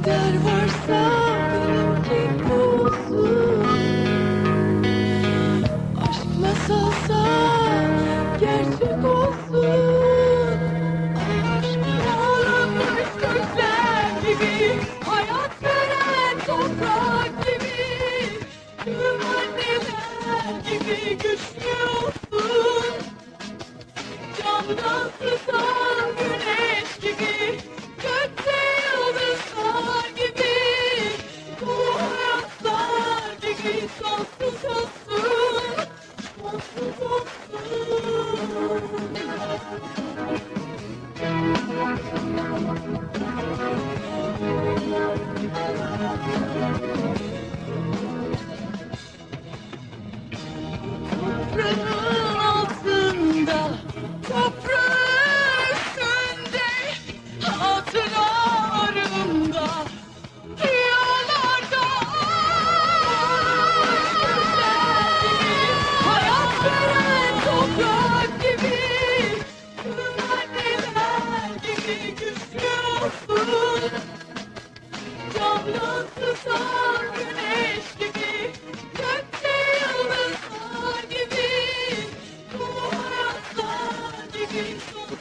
that was so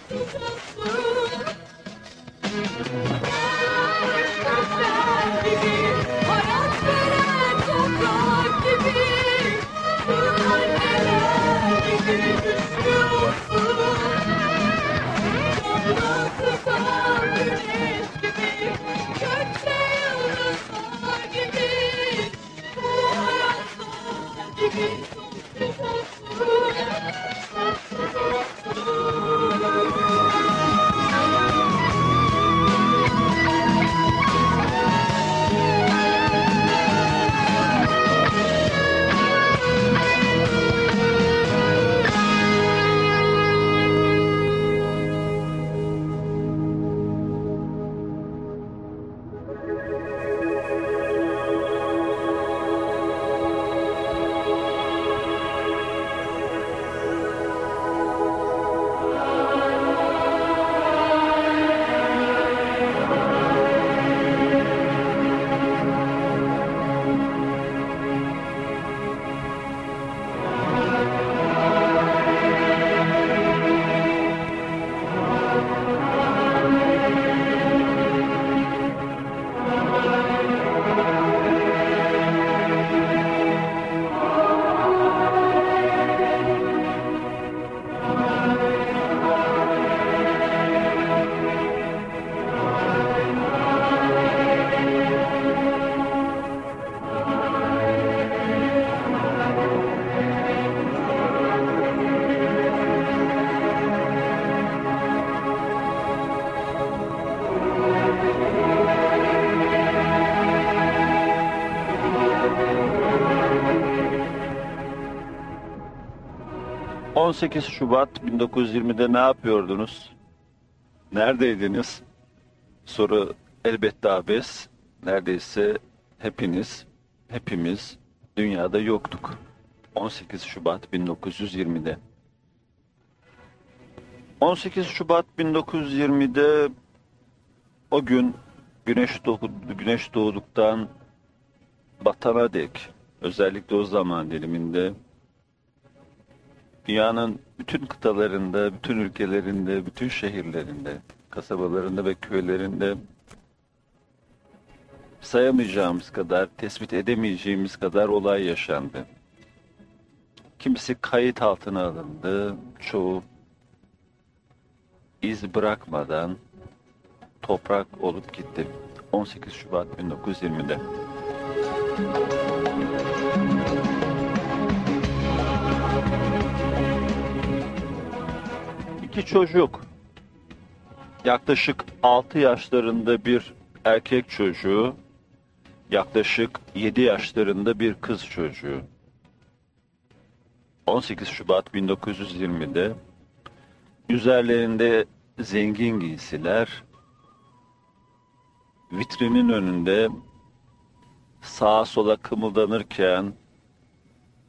sonsuz olsun 18 Şubat 1920'de ne yapıyordunuz? Neredeydiniz? Soru elbette abes. Neredeyse hepiniz, hepimiz dünyada yoktuk. 18 Şubat 1920'de. 18 Şubat 1920'de o gün güneş doğdu, güneş doğduktan batana dek özellikle o zaman diliminde dünyanın bütün kıtalarında, bütün ülkelerinde, bütün şehirlerinde, kasabalarında ve köylerinde sayamayacağımız kadar, tespit edemeyeceğimiz kadar olay yaşandı. Kimisi kayıt altına alındı, çoğu iz bırakmadan toprak olup gitti. 18 Şubat 1920'de. İki çocuk, yaklaşık 6 yaşlarında bir erkek çocuğu, yaklaşık 7 yaşlarında bir kız çocuğu. 18 Şubat 1920'de üzerlerinde zengin giysiler, vitrinin önünde sağa sola kımıldanırken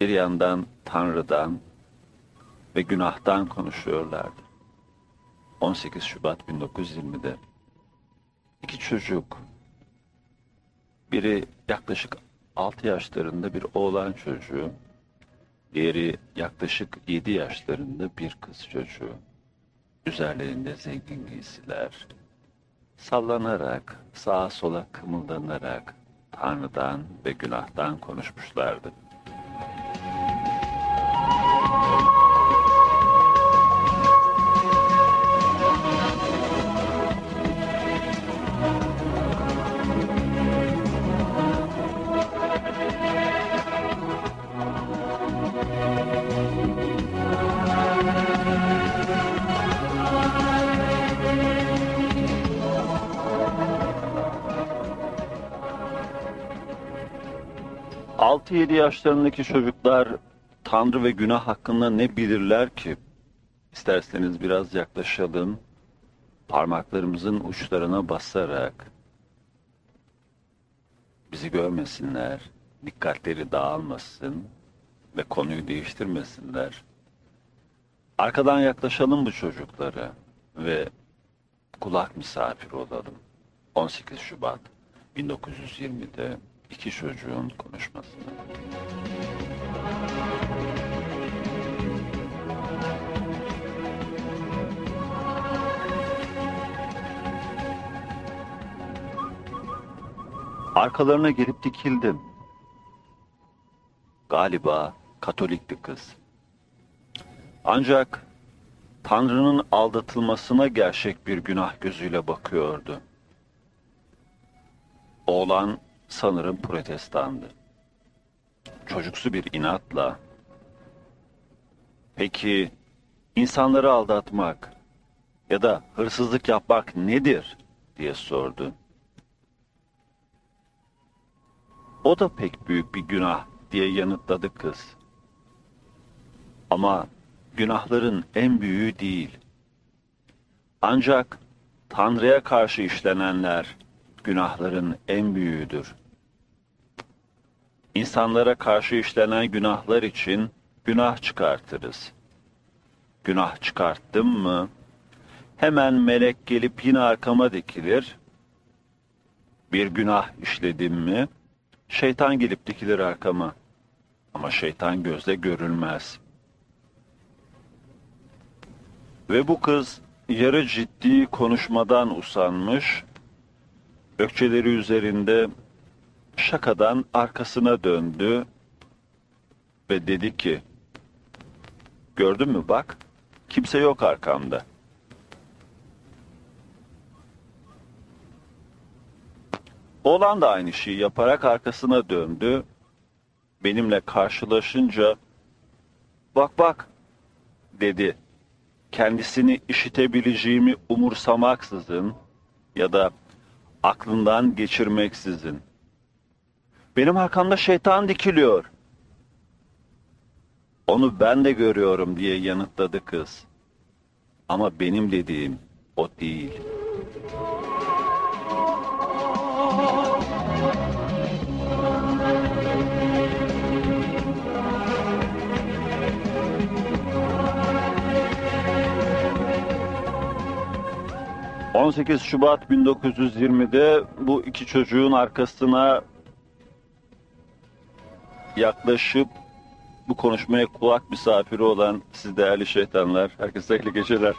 bir yandan Tanrı'dan ve günahtan konuşuyorlardı. 18 Şubat 1920'de iki çocuk, biri yaklaşık 6 yaşlarında bir oğlan çocuğu, diğeri yaklaşık 7 yaşlarında bir kız çocuğu. Üzerlerinde zengin giysiler, sallanarak, sağa sola kımıldanarak Tanrı'dan ve günahtan konuşmuşlardı. Altı yedi yaşlarındaki çocuklar Tanrı ve günah hakkında ne bilirler ki? İsterseniz biraz yaklaşalım, parmaklarımızın uçlarına basarak bizi görmesinler, dikkatleri dağılmasın ve konuyu değiştirmesinler. Arkadan yaklaşalım bu çocuklara ve kulak misafiri olalım. 18 Şubat 1920'de iki çocuğun konuşmasına. Arkalarına gelip dikildim. Galiba Katolikti kız. Ancak Tanrı'nın aldatılmasına gerçek bir günah gözüyle bakıyordu. Oğlan sanırım protestandı. Çocuksu bir inatla, peki insanları aldatmak ya da hırsızlık yapmak nedir diye sordu. O da pek büyük bir günah diye yanıtladı kız. Ama günahların en büyüğü değil. Ancak Tanrı'ya karşı işlenenler günahların en büyüğüdür. İnsanlara karşı işlenen günahlar için günah çıkartırız. Günah çıkarttım mı, hemen melek gelip yine arkama dikilir. Bir günah işledim mi, şeytan gelip dikilir arkama. Ama şeytan gözle görülmez. Ve bu kız yarı ciddi konuşmadan usanmış, ökçeleri üzerinde şakadan arkasına döndü ve dedi ki, gördün mü bak, kimse yok arkamda. Oğlan da aynı şeyi yaparak arkasına döndü. Benimle karşılaşınca, bak bak, dedi. Kendisini işitebileceğimi umursamaksızın ya da aklından geçirmeksizin. Benim arkamda şeytan dikiliyor. Onu ben de görüyorum diye yanıtladı kız. Ama benim dediğim o değil. ...18 Şubat 1920'de bu iki çocuğun arkasına yaklaşıp bu konuşmaya kulak misafiri olan siz değerli şeytanlar, herkese hayırlı geceler.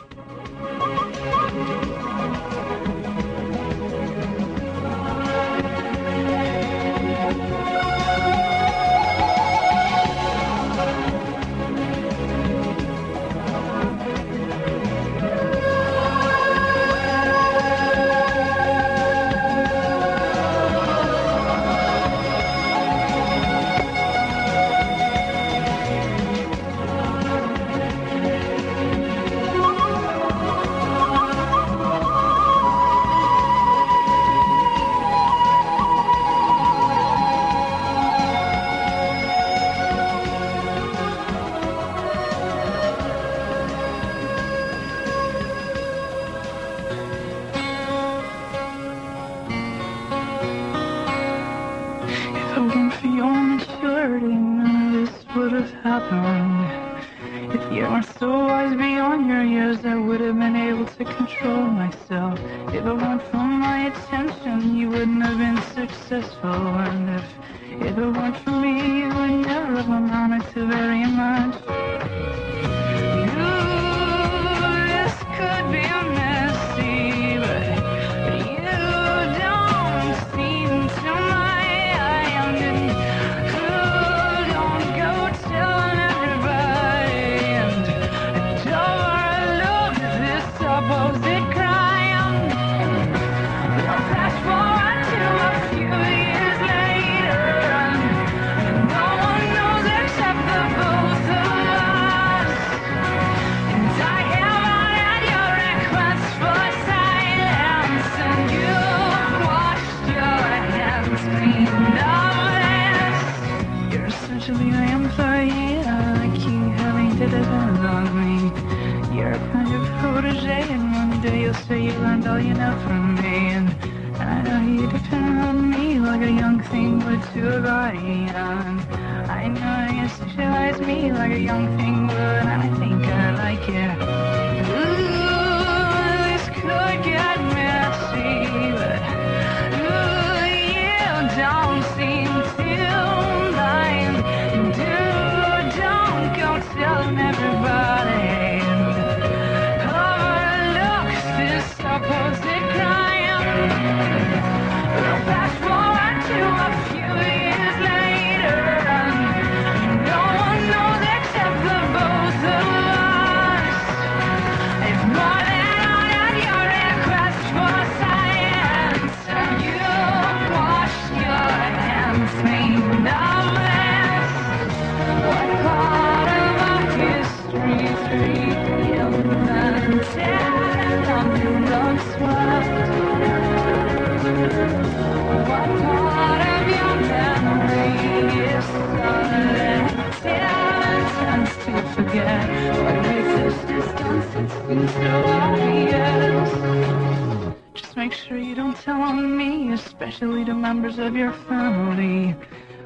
members of your family.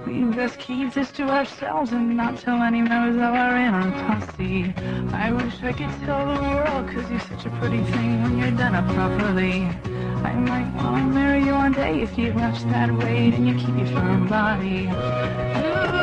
We just keep this to ourselves and not tell any members of our inner posse. I wish I could tell the world, cause you're such a pretty thing when you're done up properly. I might wanna marry you one day if you watch that weight and you keep your firm body. Ooh.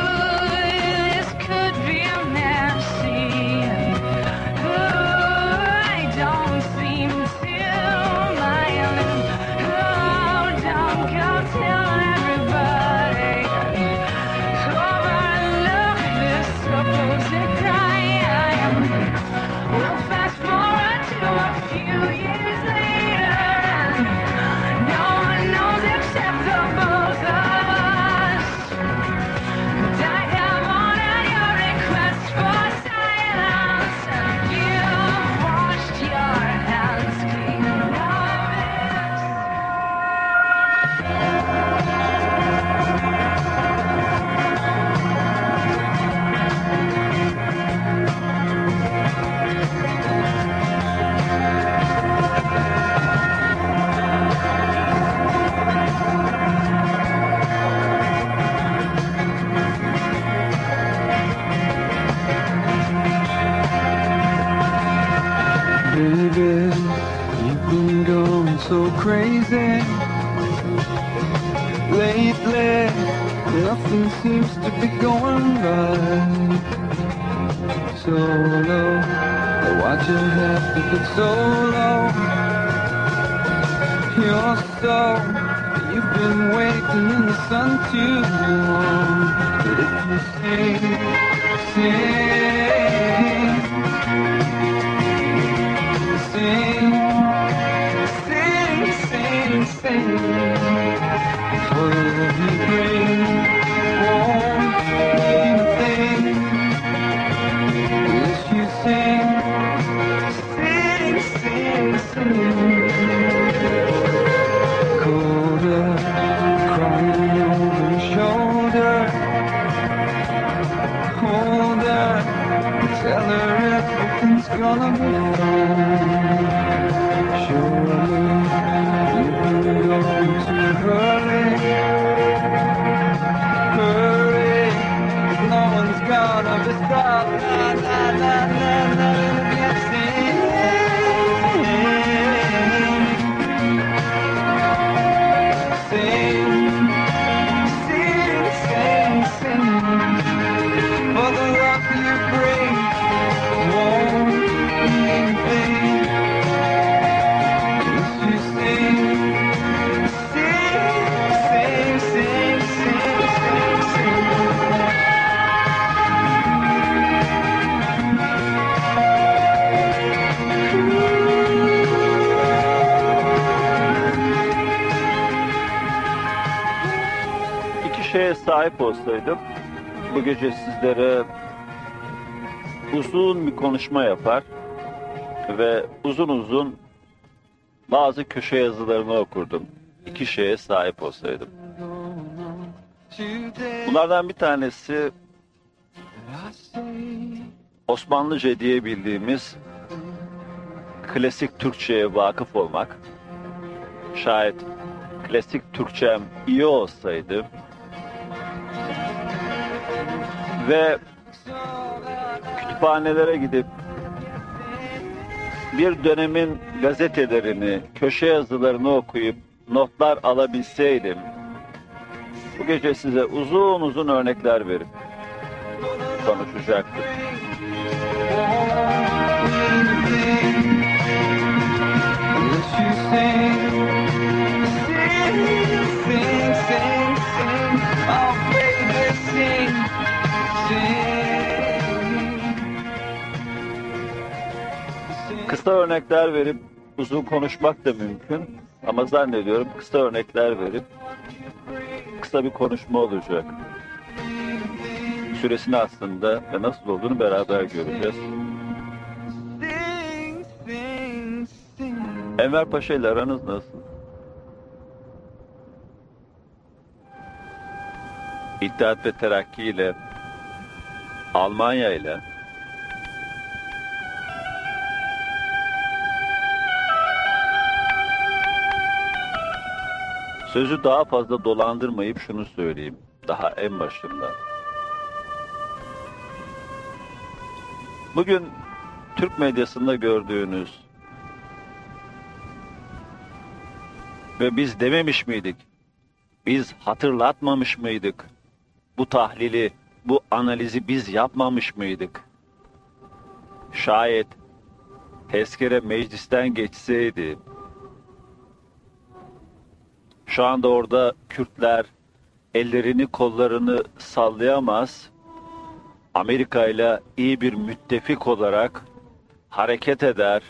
Tell her everything's gonna be fine. Surely. Sahip olsaydım bu gece sizlere uzun bir konuşma yapar ve uzun uzun bazı köşe yazılarını okurdum. İki şeye sahip olsaydım. Bunlardan bir tanesi Osmanlıca diye bildiğimiz klasik Türkçe'ye vakıf olmak. Şayet klasik Türkçem iyi olsaydı ve kütüphanelere gidip bir dönemin gazetelerini, köşe yazılarını okuyup notlar alabilseydim bu gece size uzun uzun örnekler verip konuşacaktım. Kısa örnekler verip uzun konuşmak da mümkün. Ama zannediyorum kısa örnekler verip kısa bir konuşma olacak. Süresini aslında ve nasıl olduğunu beraber göreceğiz. Enver Paşa ile aranız nasıl? İttihat ve Terakki ile Almanya ile Sözü daha fazla dolandırmayıp şunu söyleyeyim. Daha en başında. Bugün Türk medyasında gördüğünüz ve biz dememiş miydik? Biz hatırlatmamış mıydık? Bu tahlili, bu analizi biz yapmamış mıydık? Şayet tezkere meclisten geçseydi, şu anda orada Kürtler ellerini kollarını sallayamaz, Amerika ile iyi bir müttefik olarak hareket eder,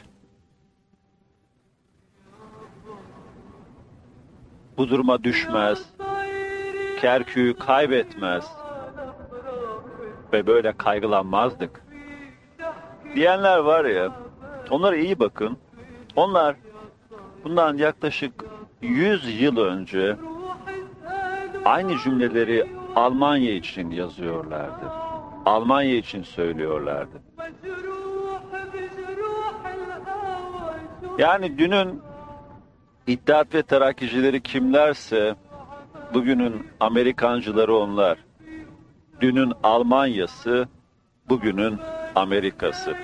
bu duruma düşmez, Kerkük'ü kaybetmez ve böyle kaygılanmazdık. Diyenler var ya, onlara iyi bakın. Onlar bundan yaklaşık 100 yıl önce aynı cümleleri Almanya için yazıyorlardı. Almanya için söylüyorlardı. Yani dünün İttihat ve Terakkicileri kimlerse bugünün Amerikancıları onlar. Dünün Almanyası, bugünün Amerikası.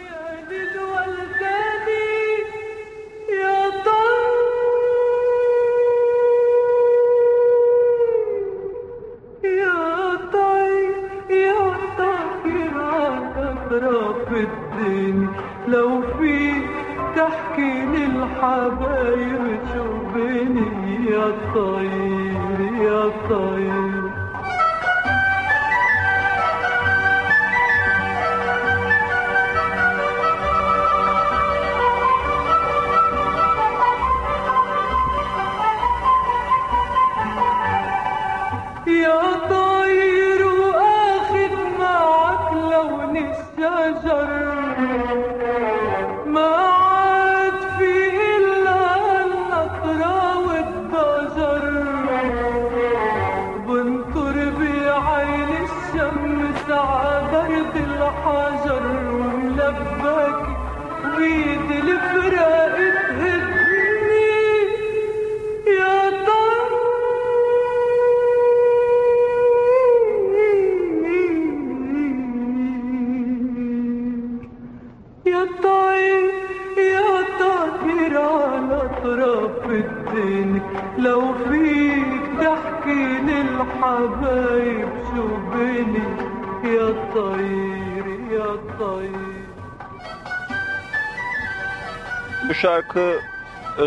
لو في تحكي للحبايب شو بيني يا طير يا طير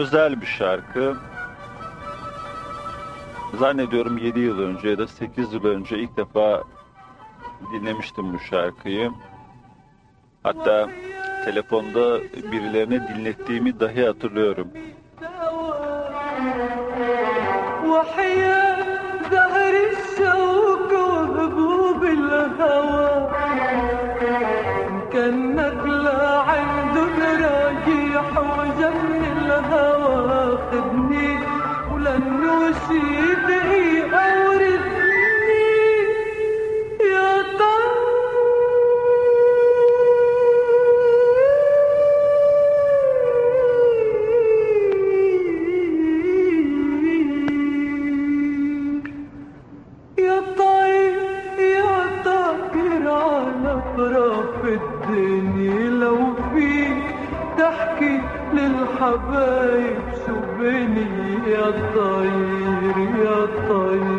özel bir şarkı. Zannediyorum 7 yıl önce ya da 8 yıl önce ilk defa dinlemiştim bu şarkıyı. Hatta telefonda birilerine dinlettiğimi dahi hatırlıyorum. وحيا دهر الشوق وهبوب الهوى هواخدني ولن نسيب حبايب شو بيني يا طير يا طير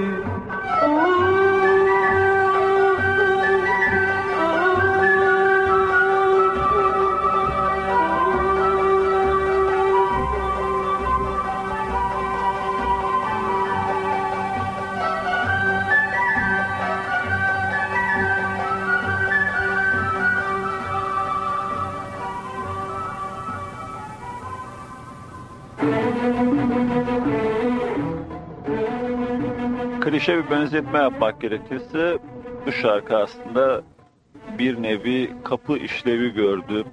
Klişe bir benzetme yapmak gerekirse bu şarkı aslında bir nevi kapı işlevi gördü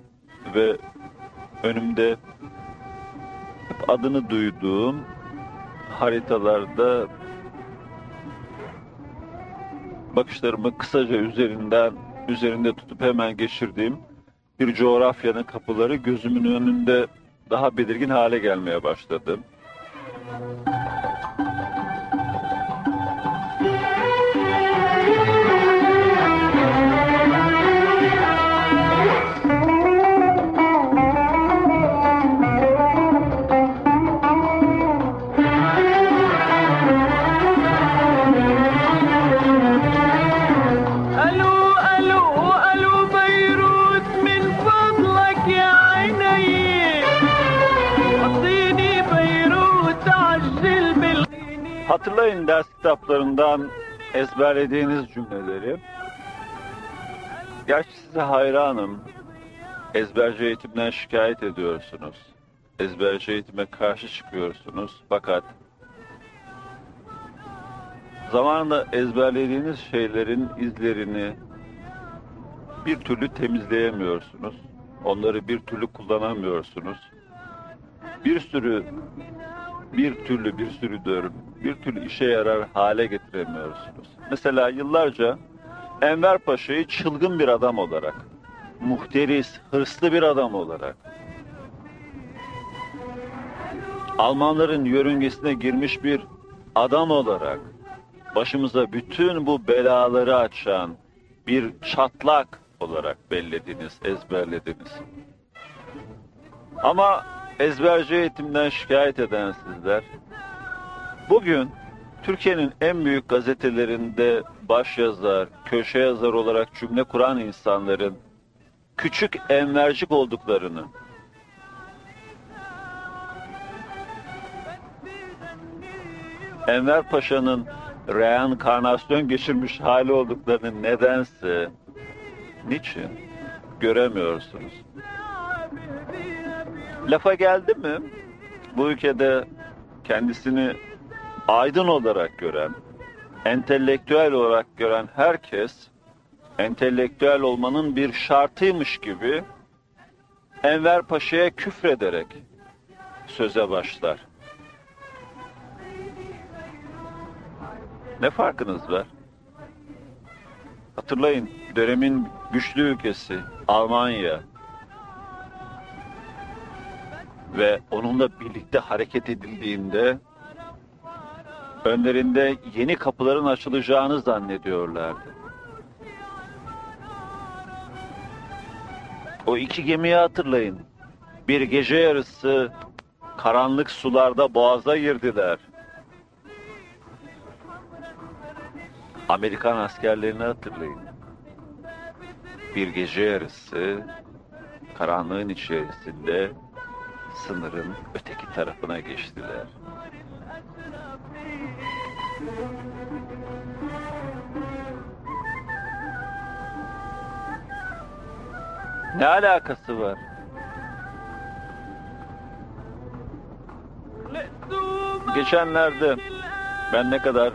ve önümde hep adını duyduğum haritalarda bakışlarımı kısaca üzerinden üzerinde tutup hemen geçirdiğim bir coğrafyanın kapıları gözümün önünde daha belirgin hale gelmeye başladı. Hatırlayın ders kitaplarından ezberlediğiniz cümleleri. Gerçi size hayranım. Ezberci eğitimden şikayet ediyorsunuz. Ezberci eğitime karşı çıkıyorsunuz. Fakat zamanında ezberlediğiniz şeylerin izlerini bir türlü temizleyemiyorsunuz. Onları bir türlü kullanamıyorsunuz. Bir sürü bir türlü bir sürü diyorum bir türlü işe yarar hale getiremiyorsunuz. Mesela yıllarca Enver Paşa'yı çılgın bir adam olarak, muhteris, hırslı bir adam olarak, Almanların yörüngesine girmiş bir adam olarak, başımıza bütün bu belaları açan bir çatlak olarak bellediniz, ezberlediniz. Ama ezberci eğitimden şikayet eden sizler, bugün Türkiye'nin en büyük gazetelerinde baş yazar, köşe yazar olarak cümle kuran insanların küçük envercik olduklarını, Enver Paşa'nın reenkarnasyon geçirmiş hali olduklarını nedense, niçin göremiyorsunuz? Lafa geldi mi? Bu ülkede kendisini aydın olarak gören, entelektüel olarak gören herkes, entelektüel olmanın bir şartıymış gibi Enver Paşa'ya küfrederek söze başlar. Ne farkınız var? Hatırlayın, dönemin güçlü ülkesi Almanya ve onunla birlikte hareket edildiğinde önlerinde yeni kapıların açılacağını zannediyorlardı. O iki gemiyi hatırlayın. Bir gece yarısı karanlık sularda boğaza girdiler. Amerikan askerlerini hatırlayın. Bir gece yarısı karanlığın içerisinde sınırın öteki tarafına geçtiler. Ne alakası var? Geçenlerde ben ne kadar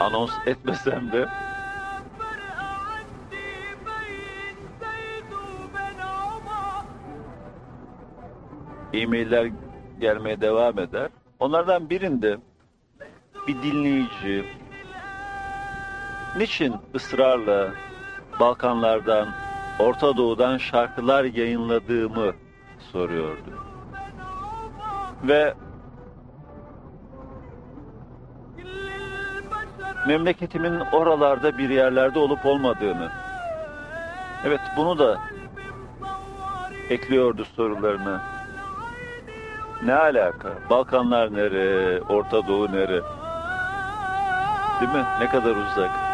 anons etmesem de e-mailler gelmeye devam eder. Onlardan birinde bir dinleyici niçin ısrarla Balkanlardan, Orta Doğu'dan şarkılar yayınladığımı soruyordu. Ve memleketimin oralarda bir yerlerde olup olmadığını, evet bunu da ekliyordu sorularına. Ne alaka? Balkanlar nere? Orta Doğu nere? Değil mi? Ne kadar uzak.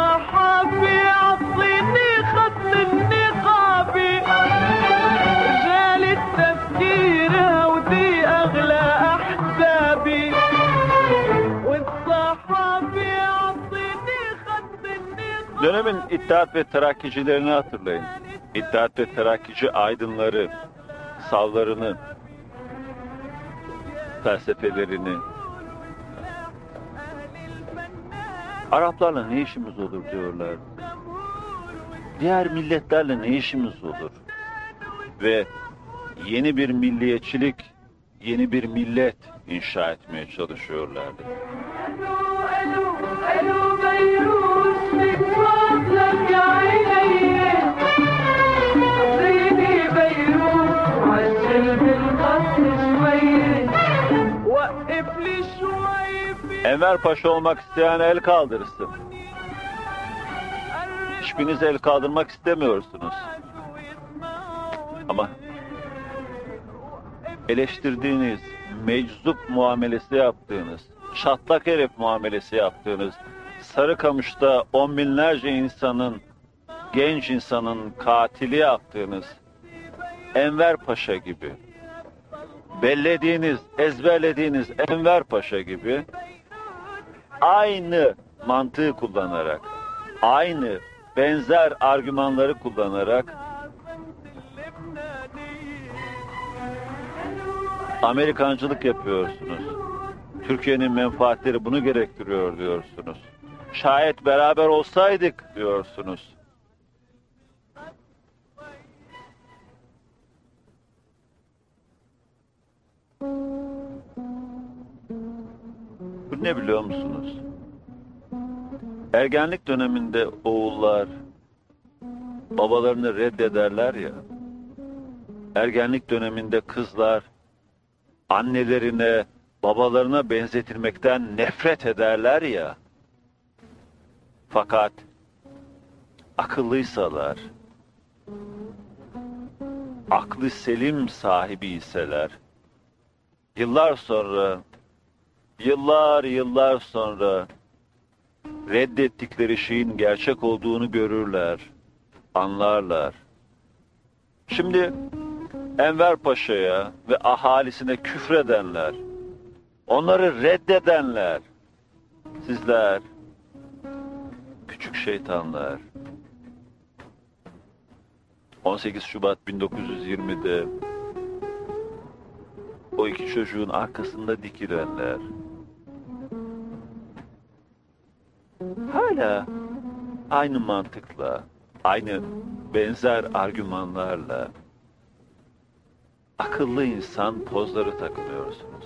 İttihat ve Terakkicilerini hatırlayın. İttihat ve Terakkici aydınları, savlarını, felsefelerini. Araplarla ne işimiz olur diyorlar. Diğer milletlerle ne işimiz olur? Ve yeni bir milliyetçilik, yeni bir millet inşa etmeye çalışıyorlardı. Enver Paşa olmak isteyen el kaldırsın. Hiçbiriniz el kaldırmak istemiyorsunuz. Ama eleştirdiğiniz, meczup muamelesi yaptığınız, çatlak herif muamelesi yaptığınız, Sarıkamış'ta on binlerce insanın, genç insanın katili yaptığınız Enver Paşa gibi, bellediğiniz, ezberlediğiniz Enver Paşa gibi aynı mantığı kullanarak, aynı benzer argümanları kullanarak Amerikancılık yapıyorsunuz. Türkiye'nin menfaatleri bunu gerektiriyor diyorsunuz. Şayet beraber olsaydık diyorsunuz. Ne biliyor musunuz? Ergenlik döneminde oğullar babalarını reddederler ya. Ergenlik döneminde kızlar annelerine, babalarına benzetilmekten nefret ederler ya. Fakat akıllıysalar, aklı selim sahibi iseler, yıllar sonra, yıllar yıllar sonra reddettikleri şeyin gerçek olduğunu görürler, anlarlar. Şimdi Enver Paşa'ya ve ahalisine küfredenler, onları reddedenler, sizler, küçük şeytanlar, 18 Şubat 1920'de o iki çocuğun arkasında dikilenler, hala aynı mantıkla, aynı benzer argümanlarla akıllı insan pozları takılıyorsunuz.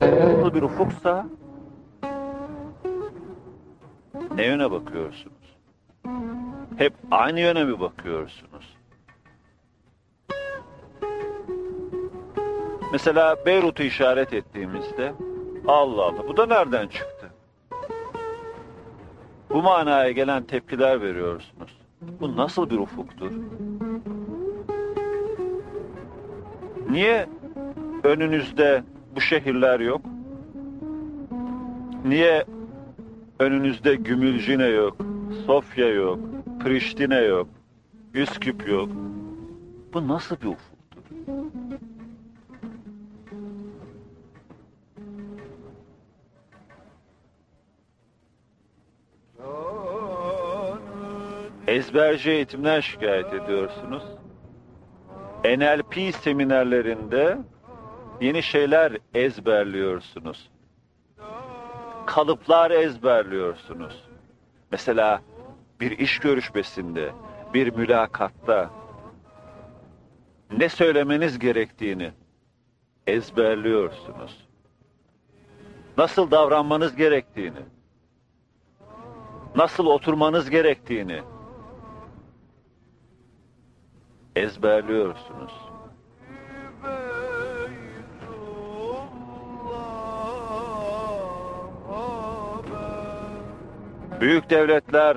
Akıllı bir ufuksa ne yöne bakıyorsunuz? Hep aynı yöne mi bakıyorsunuz? Mesela Beyrut'u işaret ettiğimizde Allah Allah bu da nereden çıktı? Bu manaya gelen tepkiler veriyorsunuz. Bu nasıl bir ufuktur? Niye önünüzde bu şehirler yok? Niye önünüzde Gümülcine yok, Sofya yok, Priştine yok, Üsküp yok? Bu nasıl bir ufuktur? Ezberci eğitimden şikayet ediyorsunuz. NLP seminerlerinde yeni şeyler ezberliyorsunuz. Kalıplar ezberliyorsunuz. Mesela bir iş görüşmesinde, bir mülakatta ne söylemeniz gerektiğini ezberliyorsunuz. Nasıl davranmanız gerektiğini. nasıl oturmanız gerektiğini ezberliyorsunuz. Büyük devletler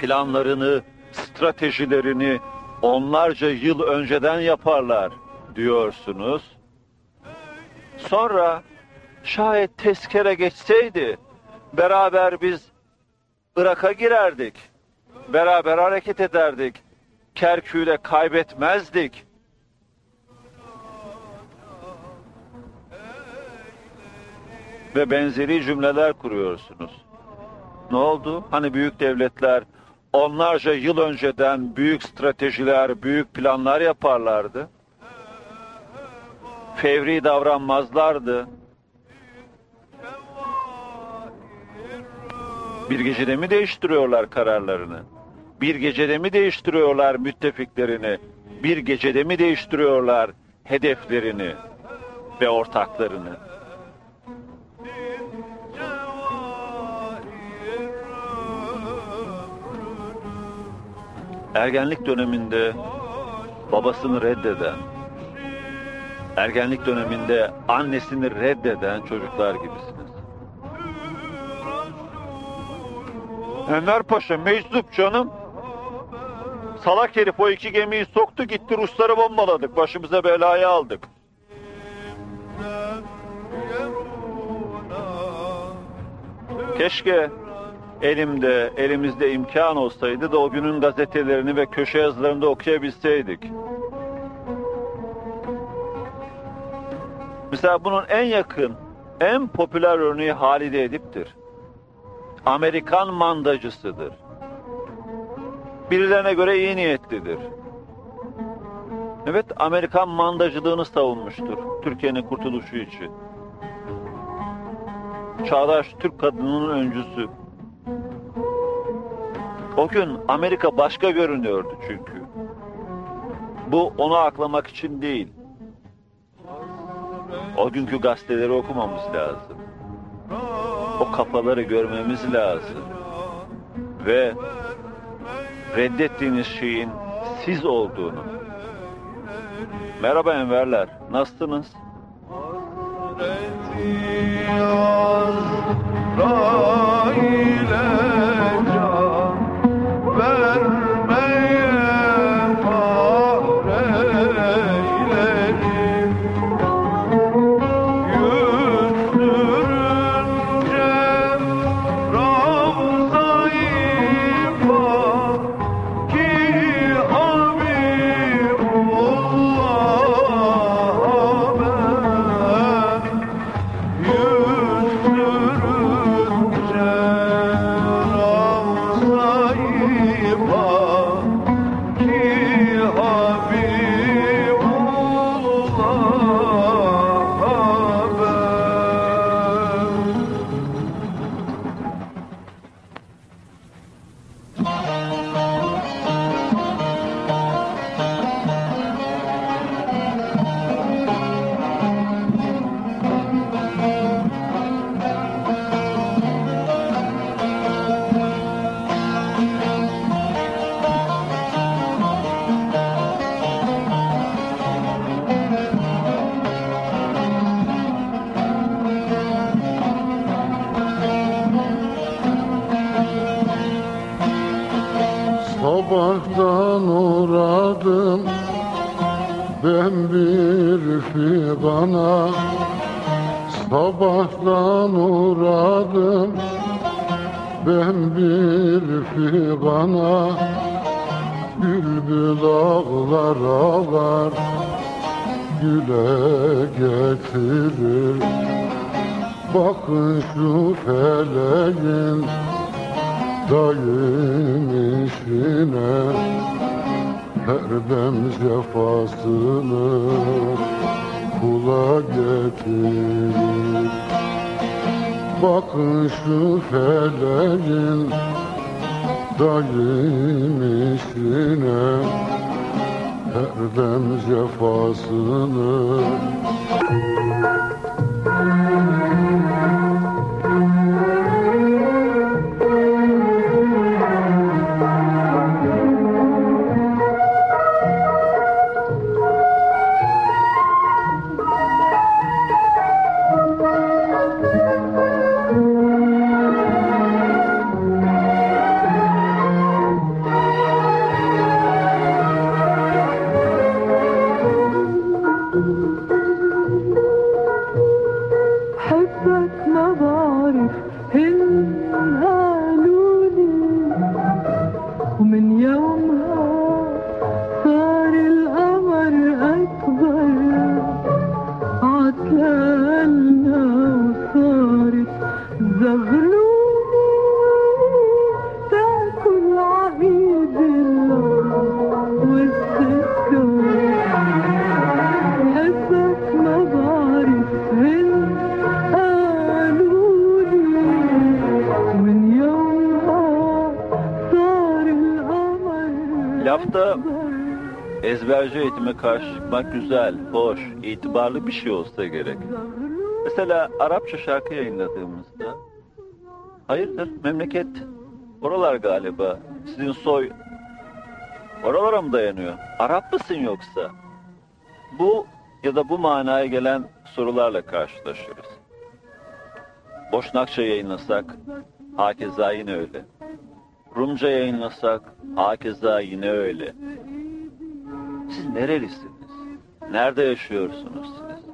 planlarını, stratejilerini onlarca yıl önceden yaparlar diyorsunuz. Sonra şayet tezkere geçseydi beraber biz Irak'a girerdik. Beraber hareket ederdik. Kerkük'ü kaybetmezdik. Ve benzeri cümleler kuruyorsunuz. Ne oldu? Hani büyük devletler onlarca yıl önceden büyük stratejiler, büyük planlar yaparlardı. Fevri davranmazlardı. Bir gecede mi değiştiriyorlar kararlarını? Bir gecede mi değiştiriyorlar müttefiklerini? Bir gecede mi değiştiriyorlar hedeflerini ve ortaklarını? Ergenlik döneminde babasını reddeden, ergenlik döneminde annesini reddeden çocuklar gibisiniz. Enver Paşa meczup canım. Salak herif o iki gemiyi soktu gitti Rusları bombaladık. Başımıza belayı aldık. Keşke elimde, elimizde imkan olsaydı da o günün gazetelerini ve köşe yazılarını da okuyabilseydik. Mesela bunun en yakın, en popüler örneği Halide Edip'tir. Amerikan mandacısıdır. Birilerine göre iyi niyetlidir. Evet, Amerikan mandacılığını savunmuştur Türkiye'nin kurtuluşu için. Çağdaş Türk kadınının öncüsü. O gün Amerika başka görünüyordu çünkü. Bu onu aklamak için değil. O günkü gazeteleri okumamız lazım. O kafaları görmemiz lazım. Ve reddettiğiniz şeyin siz olduğunu. Merhaba Enverler, nasılsınız? Sabahtan figana Sabahtan uğradım ben bir figana Bülbül ağlar ağlar güle getirir. Bakın şu feleğin dayım işine Her dem cefasını kula getirir Bakın şu feleğin dayım işine Her dem cefasını ezberci eğitime karşı çıkmak güzel, hoş, itibarlı bir şey olsa gerek. Mesela Arapça şarkı yayınladığımızda, hayırdır memleket, oralar galiba, sizin soy, oralara mı dayanıyor? Arap mısın yoksa? Bu ya da bu manaya gelen sorularla karşılaşıyoruz. Boşnakça yayınlasak, hakeza yine öyle. Rumca yayınlasak, hakeza yine öyle. Siz nerelisiniz? Nerede yaşıyorsunuz siz?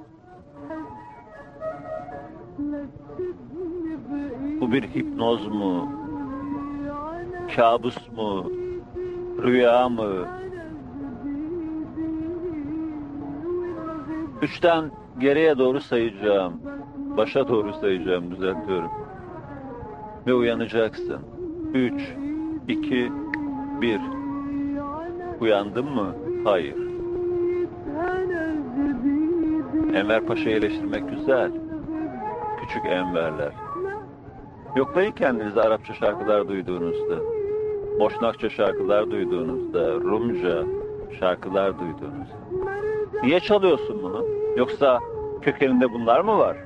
Bu bir hipnoz mu? Kabus mu? Rüya mı? Üçten geriye doğru sayacağım. Başa doğru sayacağım, düzeltiyorum. Ve uyanacaksın. Üç, iki, bir. Uyandın mı? Hayır. Enver Paşa'yı eleştirmek güzel. Küçük Enverler. Yoklayın kendinizi Arapça şarkılar duyduğunuzda. Boşnakça şarkılar duyduğunuzda. Rumca şarkılar duyduğunuzda. Niye çalıyorsun bunu? Yoksa kökeninde bunlar mı var?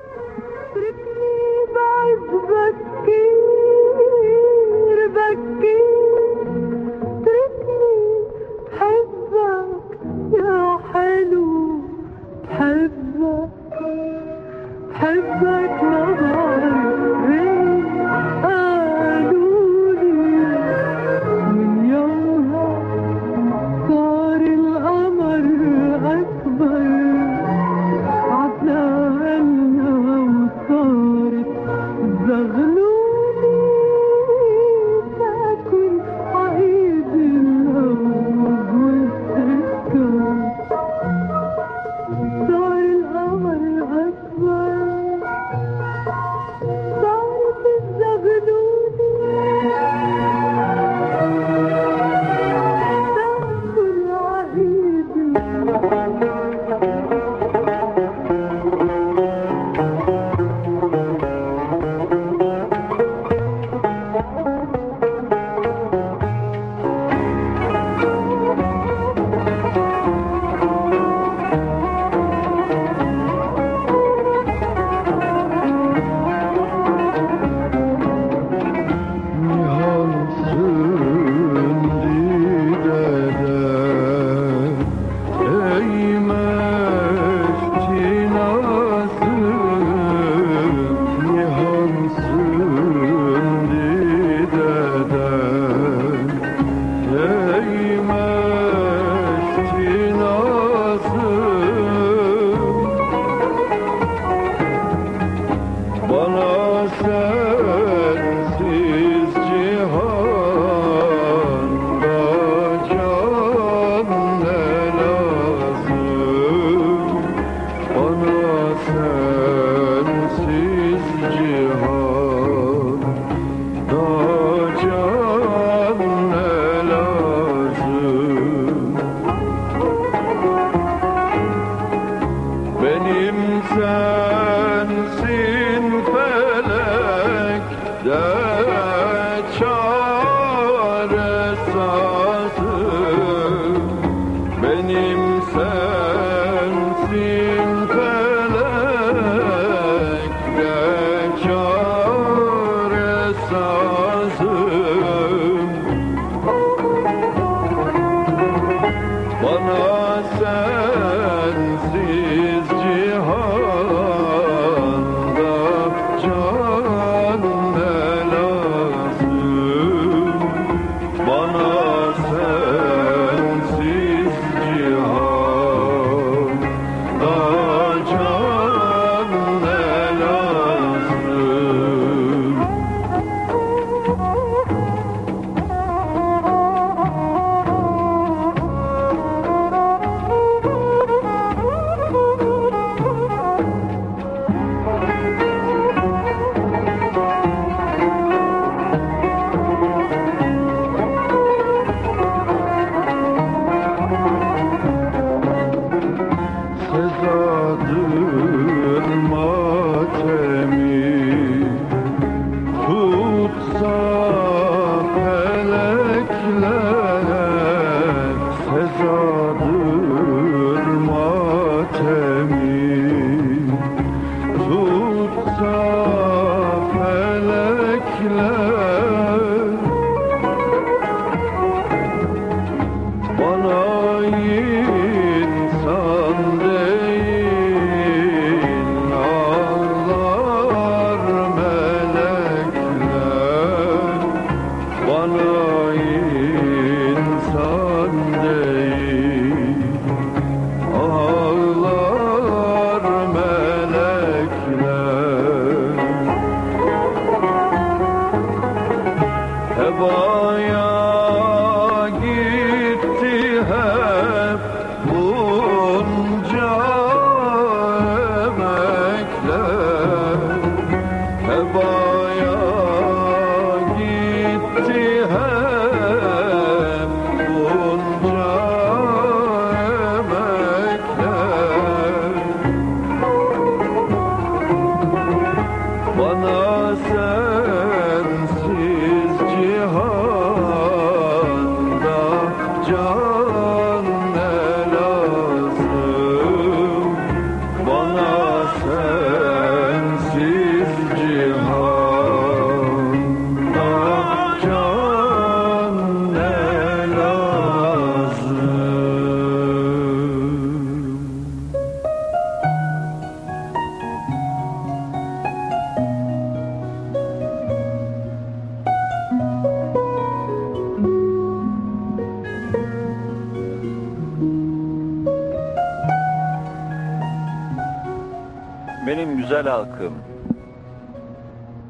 Güzel halkım,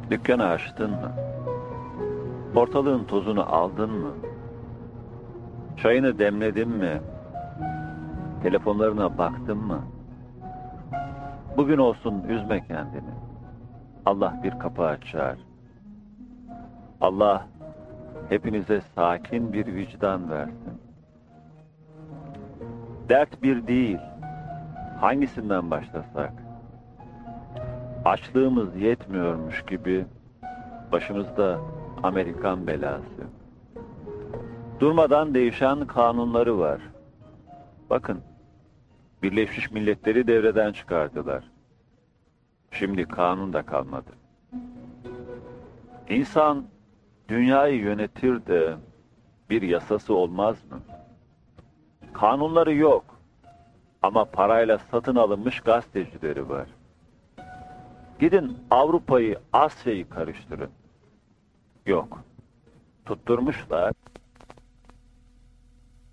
dükkanı açtın mı? Ortalığın tozunu aldın mı? Çayını demledin mi? Telefonlarına baktın mı? Bugün olsun üzme kendini. Allah bir kapı açar. Allah hepinize sakin bir vicdan versin. Dert bir değil. Hangisinden başlasak? Açlığımız yetmiyormuş gibi başımızda Amerikan belası. Durmadan değişen kanunları var. Bakın, Birleşmiş Milletleri devreden çıkardılar. Şimdi kanun da kalmadı. İnsan dünyayı yönetir de bir yasası olmaz mı? Kanunları yok ama parayla satın alınmış gazetecileri var. Gidin Avrupa'yı, Asya'yı karıştırın. Yok. Tutturmuşlar.